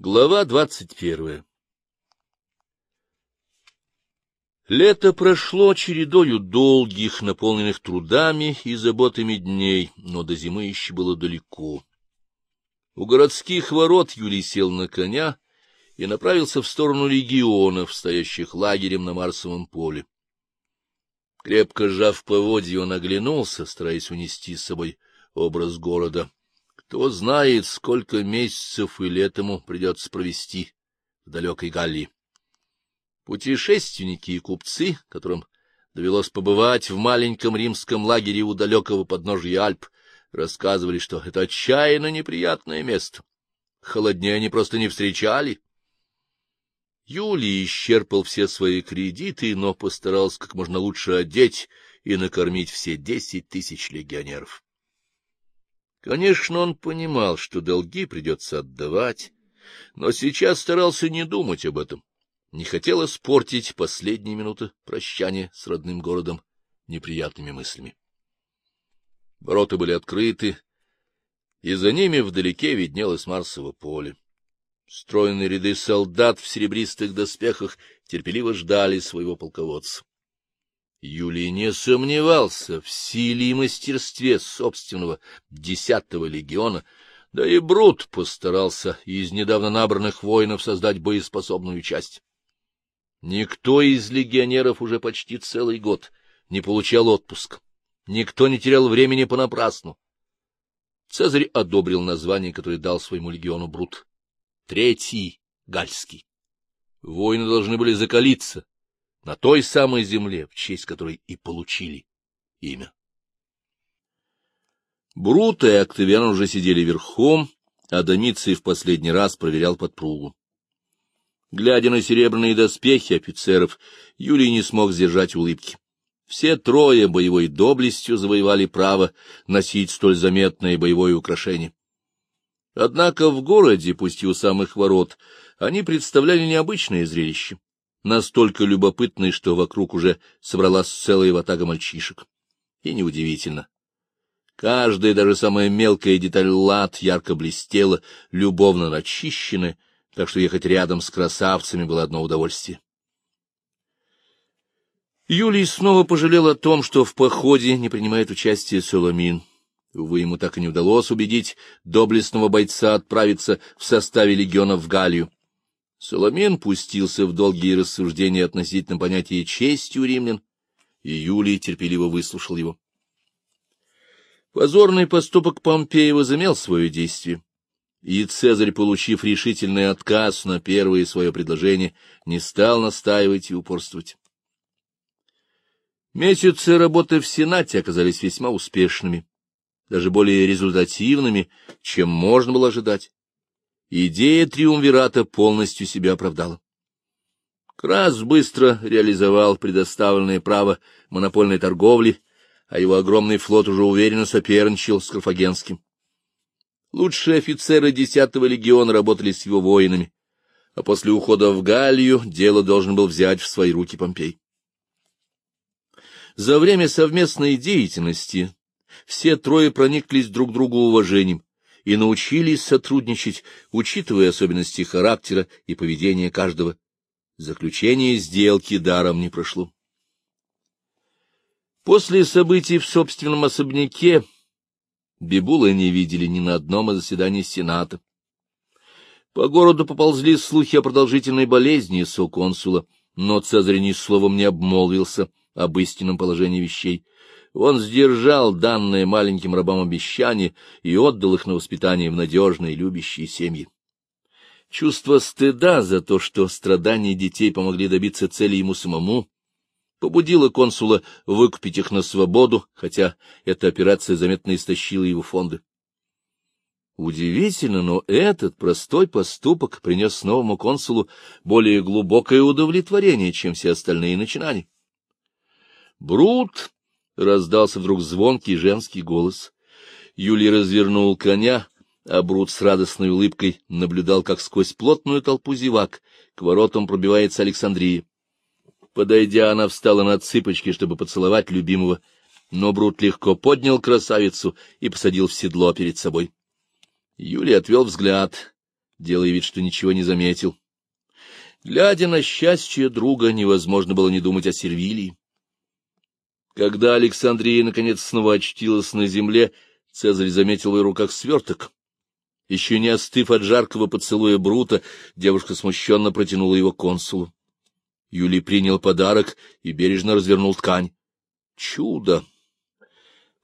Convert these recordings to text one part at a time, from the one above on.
Глава двадцать первая Лето прошло чередою долгих, наполненных трудами и заботами дней, но до зимы еще было далеко. У городских ворот Юлий сел на коня и направился в сторону легионов, стоящих лагерем на Марсовом поле. Крепко сжав поводья, он оглянулся, стараясь унести с собой образ города. Кто знает, сколько месяцев и лет ему придется провести в далекой Галлии. Путешественники и купцы, которым довелось побывать в маленьком римском лагере у далекого подножия Альп, рассказывали, что это отчаянно неприятное место. Холоднее они просто не встречали. Юлий исчерпал все свои кредиты, но постарался как можно лучше одеть и накормить все десять тысяч легионеров. Конечно, он понимал, что долги придется отдавать, но сейчас старался не думать об этом, не хотел испортить последние минуты прощания с родным городом неприятными мыслями. Ворота были открыты, и за ними вдалеке виднелось Марсово поле. Стройные ряды солдат в серебристых доспехах терпеливо ждали своего полководца. Юлий не сомневался в силе и мастерстве собственного десятого легиона, да и Брут постарался из недавно набранных воинов создать боеспособную часть. Никто из легионеров уже почти целый год не получал отпуск. Никто не терял времени понапрасну. Цезарь одобрил название, которое дал своему легиону Брут. Третий Гальский. Воины должны были закалиться, на той самой земле, в честь которой и получили имя. Брута и Октавиан уже сидели верхом, а Домиций в последний раз проверял подпругу. Глядя на серебряные доспехи офицеров, Юлий не смог сдержать улыбки. Все трое боевой доблестью завоевали право носить столь заметное боевое украшение. Однако в городе, пусть и у самых ворот, они представляли необычное зрелище настолько любопытный, что вокруг уже собралась целая ватага мальчишек. И неудивительно. Каждая, даже самая мелкая деталь лад ярко блестела, любовно начищенная, так что ехать рядом с красавцами было одно удовольствие. Юлий снова пожалел о том, что в походе не принимает участие Соломин. Увы, ему так и не удалось убедить доблестного бойца отправиться в составе легиона в Галлию. Соломин пустился в долгие рассуждения относительно понятия чести у римлян, и Юлий терпеливо выслушал его. Позорный поступок Помпея возымел свое действие, и Цезарь, получив решительный отказ на первое свое предложение, не стал настаивать и упорствовать. Месяцы работы в Сенате оказались весьма успешными, даже более результативными, чем можно было ожидать. Идея триумвирата полностью себя оправдала. Крас быстро реализовал предоставленное право монопольной торговли, а его огромный флот уже уверенно соперничал с Карфагенским. Лучшие офицеры десятого легиона работали с его воинами, а после ухода в Галлию дело должен был взять в свои руки Помпей. За время совместной деятельности все трое прониклись друг другу уважением, и научились сотрудничать, учитывая особенности характера и поведения каждого. Заключение сделки даром не прошло. После событий в собственном особняке Бибула не видели ни на одном из заседаний Сената. По городу поползли слухи о продолжительной болезни соконсула, но Цезарь ни словом не обмолвился об истинном положении вещей. Он сдержал данное маленьким рабам обещание и отдал их на воспитание в надежные любящие семьи. Чувство стыда за то, что страдания детей помогли добиться цели ему самому, побудило консула выкупить их на свободу, хотя эта операция заметно истощила его фонды. Удивительно, но этот простой поступок принес новому консулу более глубокое удовлетворение, чем все остальные начинания. Брут раздался вдруг звонкий женский голос. Юлий развернул коня, а Брут с радостной улыбкой наблюдал, как сквозь плотную толпу зевак к воротам пробивается Александрия. Подойдя, она встала на цыпочки, чтобы поцеловать любимого, но Брут легко поднял красавицу и посадил в седло перед собой. Юлий отвел взгляд, делая вид, что ничего не заметил. Глядя на счастье друга, невозможно было не думать о Сервилии. Когда Александрия наконец снова очтилась на земле, Цезарь заметил в ее руках сверток. Еще не остыв от жаркого поцелуя Брута, девушка смущенно протянула его консулу. Юлий принял подарок и бережно развернул ткань. Чудо!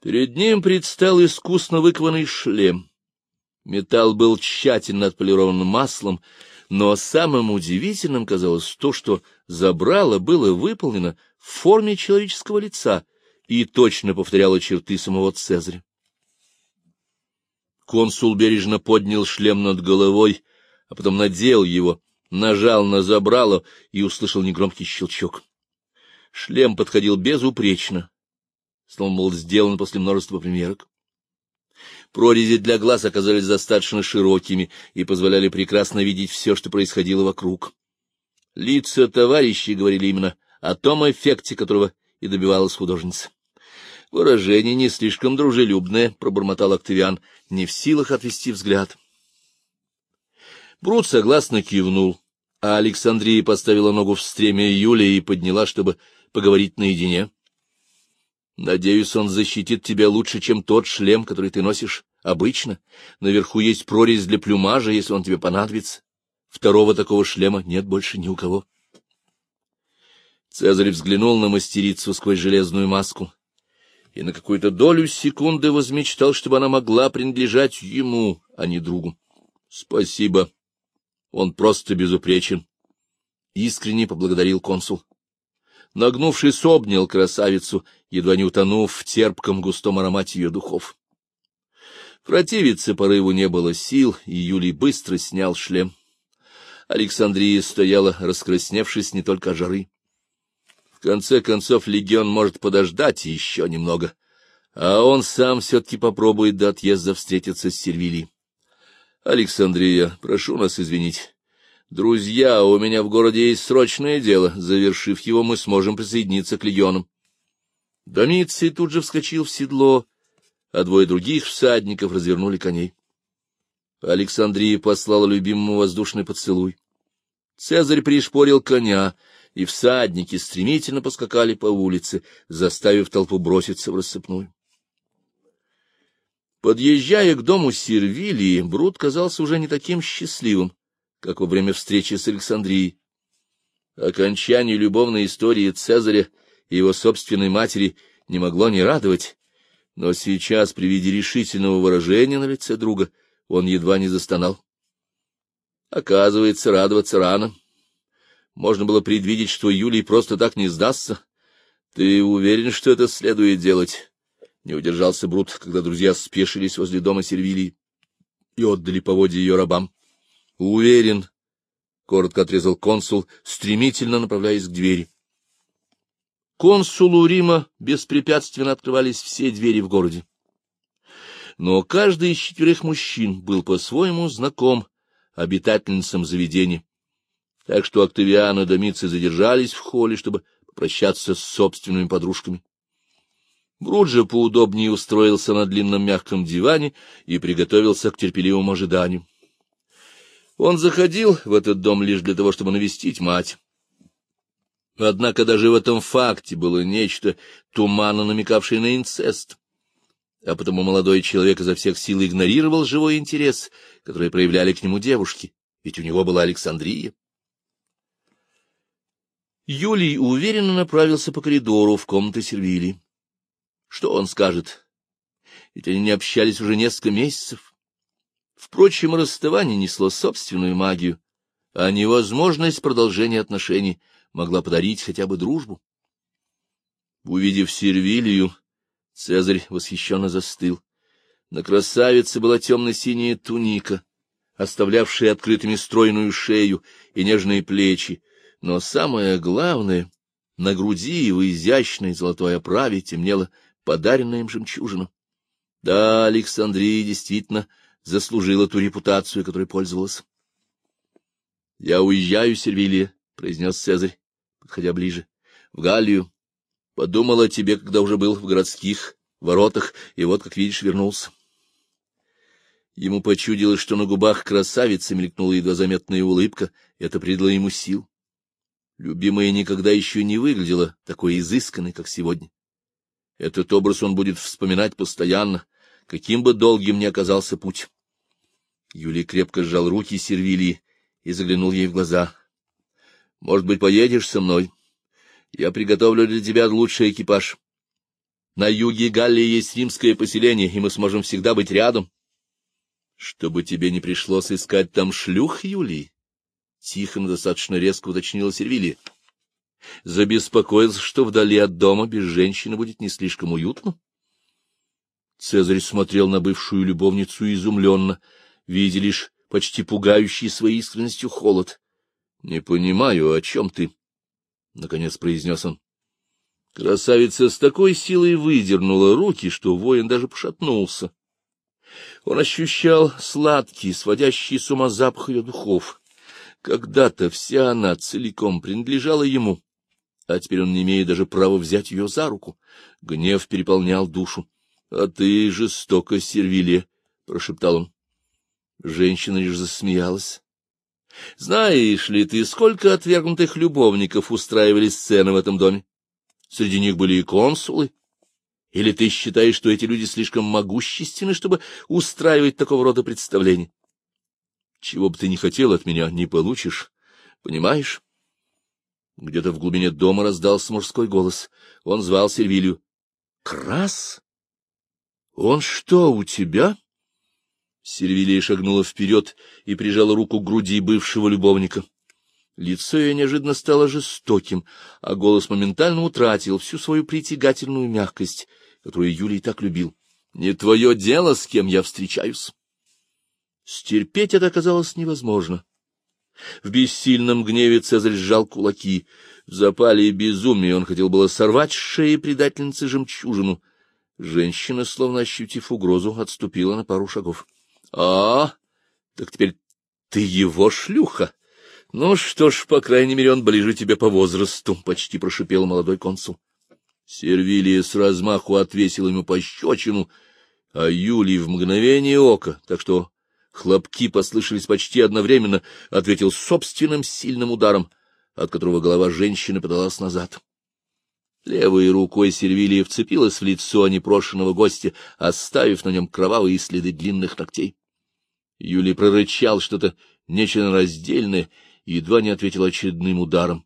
Перед ним предстал искусно выкованный шлем. Металл был тщательно отполирован маслом, но самым удивительным казалось то, что забрало было выполнено в форме человеческого лица и точно повторяло черты самого Цезаря. Консул бережно поднял шлем над головой, а потом надел его, нажал на забрало и услышал негромкий щелчок. Шлем подходил безупречно, словно был сделан после множества примерок. Прорези для глаз оказались достаточно широкими и позволяли прекрасно видеть все, что происходило вокруг. Лица товарищей говорили именно о том эффекте, которого и добивалась художница. Выражение не слишком дружелюбное, — пробормотал Октавиан, не в силах отвести взгляд. Брут согласно кивнул, а Александрия поставила ногу в стремя Юлия и подняла, чтобы поговорить наедине. — Надеюсь, он защитит тебя лучше, чем тот шлем, который ты носишь обычно. Наверху есть прорезь для плюмажа, если он тебе понадобится. Второго такого шлема нет больше ни у кого. Цезарь взглянул на мастерицу сквозь железную маску и на какую-то долю секунды возмечтал, чтобы она могла принадлежать ему, а не другу. — Спасибо. Он просто безупречен. Искренне поблагодарил консул. Нагнувшись, обнял красавицу, едва не утонув в терпком густом аромате ее духов. Противиться порыву не было сил, и Юлий быстро снял шлем. Александрия стояла, раскрасневшись не только от жары. Конце концов, легион может подождать еще немного, а он сам все-таки попробует до отъезда встретиться с Сервилией. Александрия, прошу нас извинить. Друзья, у меня в городе есть срочное дело. Завершив его, мы сможем присоединиться к легионам. Домиций тут же вскочил в седло, а двое других всадников развернули коней. Александрия послала любимому воздушный поцелуй. Цезарь пришпорил коня, и всадники стремительно поскакали по улице, заставив толпу броситься в рассыпную. Подъезжая к дому Сервилии, Брут казался уже не таким счастливым, как во время встречи с Александрией. Окончание любовной истории Цезаря и его собственной матери не могло не радовать, но сейчас, при виде решительного выражения на лице друга, он едва не застонал. Оказывается, радоваться рано. Можно было предвидеть, что Юлий просто так не сдастся. Ты уверен, что это следует делать? Не удержался Брут, когда друзья спешились возле дома Сервилии и отдали поводья ее рабам. — Уверен, — коротко отрезал консул, стремительно направляясь к двери. Консулу Рима беспрепятственно открывались все двери в городе. Но каждый из четверых мужчин был по-своему знаком обитательницам заведения, так что Октавиан и Домицы задержались в холле, чтобы попрощаться с собственными подружками. Бруджа поудобнее устроился на длинном мягком диване и приготовился к терпеливому ожиданию. Он заходил в этот дом лишь для того, чтобы навестить мать. Однако даже в этом факте было нечто, туманно намекавшее на инцест. А потому молодой человек изо всех сил игнорировал живой интерес, который проявляли к нему девушки, ведь у него была Александрия. Юлий уверенно направился по коридору в комнаты Сервилии. Что он скажет? Ведь они не общались уже несколько месяцев. Впрочем, расставание несло собственную магию, а невозможность продолжения отношений могла подарить хотя бы дружбу. Увидев Сервилию, Цезарь восхищенно застыл. На красавице была темно-синяя туника, оставлявшая открытыми стройную шею и нежные плечи, но самое главное — на груди в изящной золотой оправе темнела подаренная им жемчужина. Да, Александрия действительно заслужила ту репутацию, которой пользовалась. — Я уезжаю, Сервилия, — произнес Цезарь, подходя ближе, — в Галлию. Подумал о тебе, когда уже был в городских воротах, и вот, как видишь, вернулся. Ему почудилось, что на губах красавицы мелькнула едва заметная улыбка, это придало ему сил. Любимая никогда еще не выглядела такой изысканной, как сегодня. Этот образ он будет вспоминать постоянно, каким бы долгим ни оказался путь. Юлий крепко сжал руки Сервилии и заглянул ей в глаза. — Может быть, поедешь со мной? Я приготовлю для тебя лучший экипаж. На юге Галлии есть римское поселение, и мы сможем всегда быть рядом. — Чтобы тебе не пришлось искать там шлюх, Юлий? — тихо, но достаточно резко уточнила Сервилия. Забеспокоился, что вдали от дома без женщины будет не слишком уютно. Цезарь смотрел на бывшую любовницу изумленно, видя лишь почти пугающий своей искренностью холод. — Не понимаю, о чем ты? — наконец произнес он. Красавица с такой силой выдернула руки, что воин даже пошатнулся. Он ощущал сладкий, сводящий с ума запах ее духов. Когда-то вся она целиком принадлежала ему, а теперь он не имеет даже права взять ее за руку. Гнев переполнял душу. — А ты жестоко, Сервиле, — прошептал он. Женщина лишь засмеялась. — Знаешь ли ты, сколько отвергнутых любовников устраивали сцены в этом доме? Среди них были и консулы. Или ты считаешь, что эти люди слишком могущественны, чтобы устраивать такого рода представления? Чего бы ты ни хотел от меня, не получишь, понимаешь? Где-то в глубине дома раздался мужской голос. Он звал Сервилью. — Крас? Он что, у тебя? Сервилия шагнула вперед и прижала руку к груди бывшего любовника. Лицо ее неожиданно стало жестоким, а голос моментально утратил всю свою притягательную мягкость, которую Юлий так любил. — Не твое дело, с кем я встречаюсь. Стерпеть это оказалось невозможно. В бессильном гневе Цезарь сжал кулаки. В запале и безумии он хотел было сорвать с шеи предательницы жемчужину. Женщина, словно ощутив угрозу, отступила на пару шагов. А, так теперь ты его шлюха. Ну что ж, по крайней мере, он ближе тебе по возрасту, — почти прошипел молодой консул. Сервилия с размаху отвесил ему пощечину, а Юлий в мгновение ока, так что хлопки послышались почти одновременно, ответил собственным сильным ударом, от которого голова женщины подалась назад. Левой рукой Сервилия вцепилась в лицо непрошенного гостя, оставив на нем кровавые следы длинных ногтей. Юлий прорычал что-то нечленораздельное и едва не ответил очередным ударом.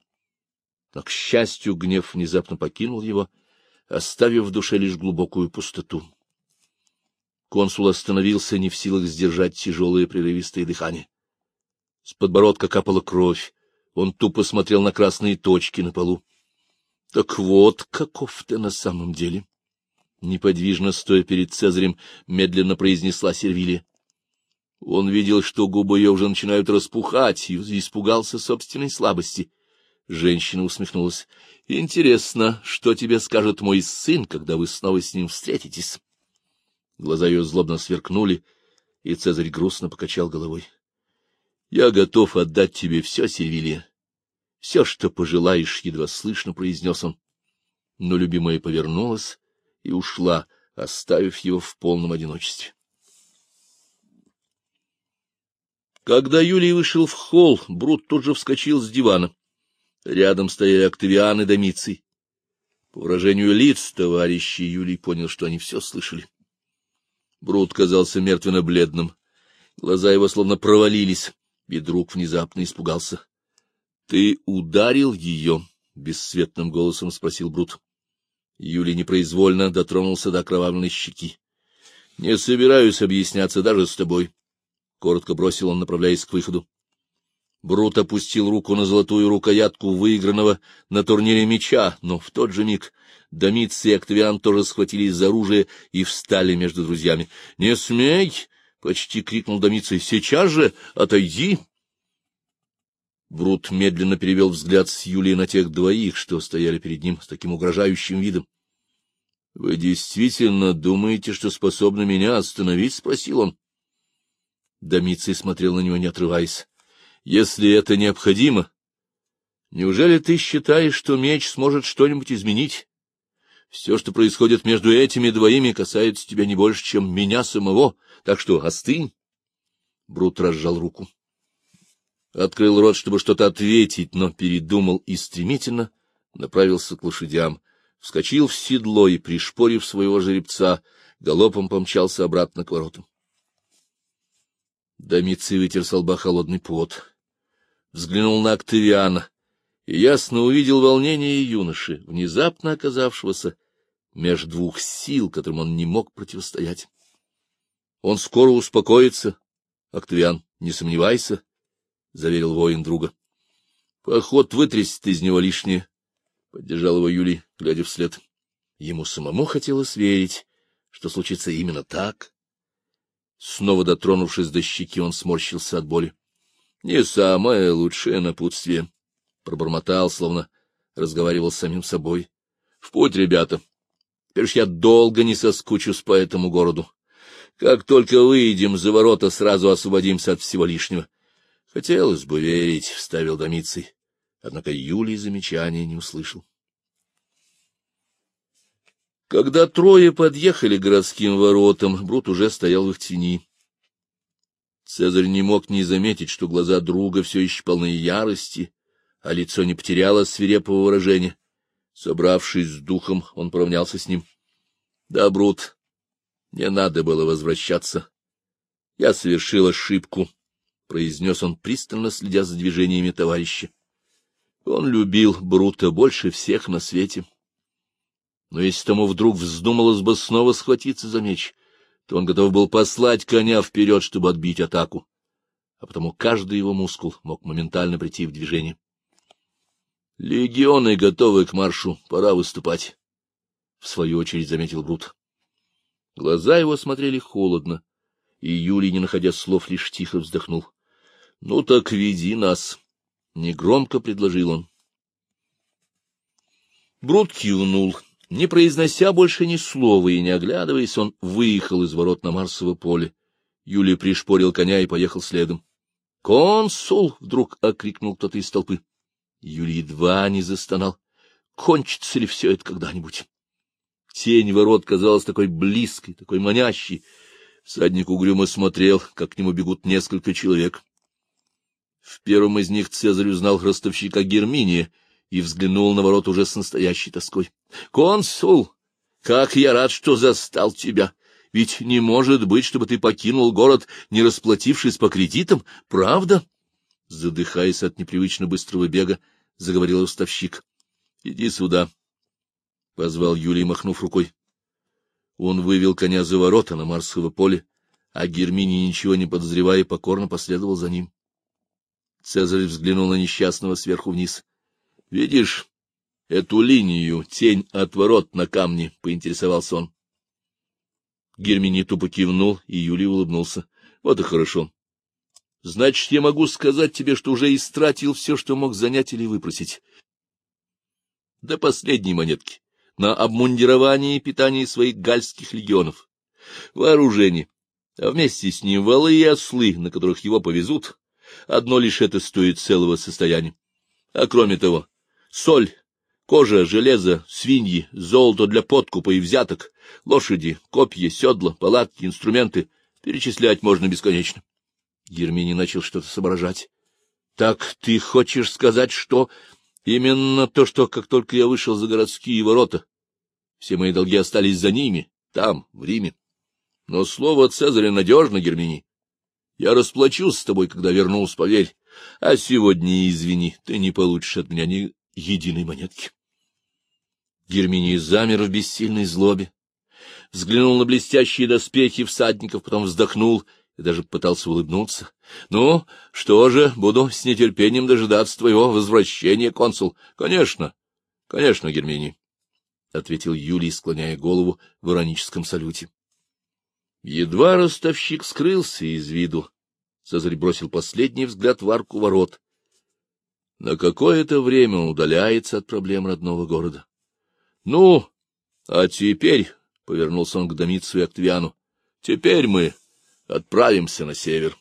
Но, к счастью, гнев внезапно покинул его, оставив в душе лишь глубокую пустоту. Консул остановился, не в силах сдержать тяжелое прерывистое дыхание. С подбородка капала кровь. Он тупо смотрел на красные точки на полу. — Так вот, каков ты на самом деле! Неподвижно стоя перед Цезарем, медленно произнесла Сервилия. Он видел, что губы ее уже начинают распухать, и испугался собственной слабости. Женщина усмехнулась. — Интересно, что тебе скажет мой сын, когда вы снова с ним встретитесь? Глаза ее злобно сверкнули, и Цезарь грустно покачал головой. — Я готов отдать тебе все, Сильвилия. Все, что пожелаешь, — едва слышно произнес он. Но любимая повернулась и ушла, оставив его в полном одиночестве. Когда Юлий вышел в холл, Брут тут же вскочил с дивана. Рядом стояли Октавиан и Домиций. По выражению лиц товарищей Юлий понял, что они все слышали. Брут казался мертвенно-бледным. Глаза его словно провалились, и друг внезапно испугался. — Ты ударил ее? — бесцветным голосом спросил Брут. Юлий непроизвольно дотронулся до окровавленной щеки. — Не собираюсь объясняться даже с тобой. — коротко бросил он, направляясь к выходу. Брут опустил руку на золотую рукоятку выигранного на турнире меча, но в тот же миг Домиц и Октавиан тоже схватились за оружие и встали между друзьями. — Не смей! — почти крикнул Домиций. — Сейчас же отойди! Брут медленно перевел взгляд с Юлии на тех двоих, что стояли перед ним с таким угрожающим видом. — Вы действительно думаете, что способны меня остановить? — спросил он. Домиций смотрел на него, не отрываясь. — Если это необходимо, неужели ты считаешь, что меч сможет что-нибудь изменить? Все, что происходит между этими двоими, касается тебя не больше, чем меня самого, так что остынь. Брут разжал руку. Открыл рот, чтобы что-то ответить, но передумал и стремительно направился к лошадям, вскочил в седло и, пришпорив своего жеребца, галопом помчался обратно к воротам. Домиций вытер с лба холодный пот, взглянул на Октавиана и ясно увидел волнение юноши, внезапно оказавшегося меж двух сил, которым он не мог противостоять. Он скоро успокоится, Октавиан, не сомневайся, — заверил воин друга. — Поход вытрясет из него лишнее, — поддержал его Юлий, глядя вслед. Ему самому хотелось верить, что случится именно так. Снова дотронувшись до щеки, он сморщился от боли. — Не самое лучшее напутствие, — пробормотал, словно разговаривал с самим собой. — В путь, ребята. Теперь я долго не соскучусь по этому городу. Как только выйдем за ворота, сразу освободимся от всего лишнего. — Хотелось бы верить, — вставил Домиций. Однако Юлий замечания не услышал. Когда трое подъехали к городским воротам, Брут уже стоял в их тени. Цезарь не мог не заметить, что глаза друга все еще полны ярости, а лицо не потеряло свирепого выражения. Собравшись с духом, он поравнялся с ним. — Да, Брут, не надо было возвращаться. Я совершил ошибку, — произнес он, пристально следя за движениями товарища. Он любил Брута больше всех на свете. Но если тому вдруг вздумалось бы снова схватиться за меч, то он готов был послать коня вперед, чтобы отбить атаку, а потому каждый его мускул мог моментально прийти в движение. Легионы готовы к маршу, пора выступать, — в свою очередь заметил Брут. Глаза его смотрели холодно, и Юлий, не находя слов, лишь тихо вздохнул. — Ну так веди нас, — негромко предложил он. Брут кивнул. Не произнося больше ни слова и не оглядываясь, он выехал из ворот на Марсово поле. Юлий пришпорил коня и поехал следом. «Консул!» — вдруг окрикнул кто-то из толпы. Юлий едва не застонал. «Кончится ли все это когда-нибудь?» Тень ворот казалась такой близкой, такой манящей. Всадник угрюмо смотрел, как к нему бегут несколько человек. В первом из них Цезарь узнал ростовщика Герминия и взглянул на ворот уже с настоящей тоской. — Консул, как я рад, что застал тебя! Ведь не может быть, чтобы ты покинул город, не расплатившись по кредитам, правда? Задыхаясь от непривычно быстрого бега, заговорил уставщик. — Иди сюда, — позвал Юлий, махнув рукой. Он вывел коня за ворота на Марсово поле, а Герминий, ничего не подозревая, покорно последовал за ним. Цезарь взглянул на несчастного сверху вниз. — Видишь эту линию, тень от ворот на камне? — поинтересовался он. Гермини тупо кивнул, и Юлий улыбнулся. — Вот и хорошо. Значит, я могу сказать тебе, что уже истратил все, что мог занять или выпросить. До последней монетки. На обмундирование и питание своих гальских легионов. Вооружение. А вместе с ним валы и ослы, на которых его повезут. Одно лишь это стоит целого состояния. А кроме того, соль, кожа, железо, свиньи, золото для подкупа и взяток, лошади, копья, седла, палатки, инструменты. Перечислять можно бесконечно. Герминий начал что-то соображать. — Так ты хочешь сказать, что... Именно то, что как только я вышел за городские ворота, все мои долги остались за ними, там, в Риме. Но слово Цезаря надежно, Герминий. Я расплачусь с тобой, когда вернусь, поверь. А сегодня, извини, ты не получишь от меня ни единой монетки. Герминий замер в бессильной злобе, взглянул на блестящие доспехи всадников, потом вздохнул и даже пытался улыбнуться. — Ну, что же, буду с нетерпением дожидаться твоего возвращения, консул. — Конечно, конечно, Герминий, — ответил Юлий, склоняя голову в ироническом салюте. Едва ростовщик скрылся из виду, Цезарь бросил последний взгляд в арку ворот. На какое-то время он удаляется от проблем родного города. — Ну, а теперь, — повернулся он к Домицу и Октавиану, — теперь мы отправимся на север.